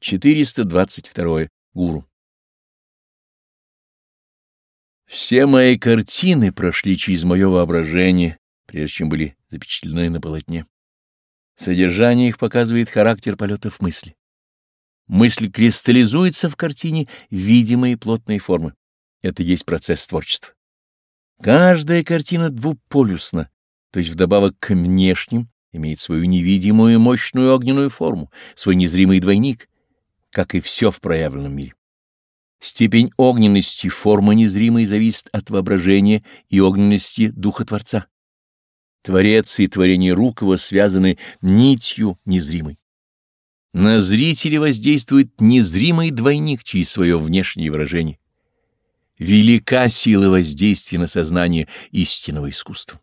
422. Гуру. Все мои картины прошли через мое воображение, прежде чем были запечатлены на полотне. Содержание их показывает характер полетов мысли. Мысль кристаллизуется в картине в видимые плотные формы. Это есть процесс творчества. Каждая картина двуполюсна, то есть вдобавок к внешним имеет свою невидимую мощную огненную форму, свой незримый двойник, как и все в проявленном мире. Степень огненности формы незримой зависит от воображения и огненности Духа Творца. Творец и творение рук его связаны нитью незримой. На зрителя воздействует незримый двойник через свое внешнее выражение. Велика сила воздействия на сознание истинного искусства.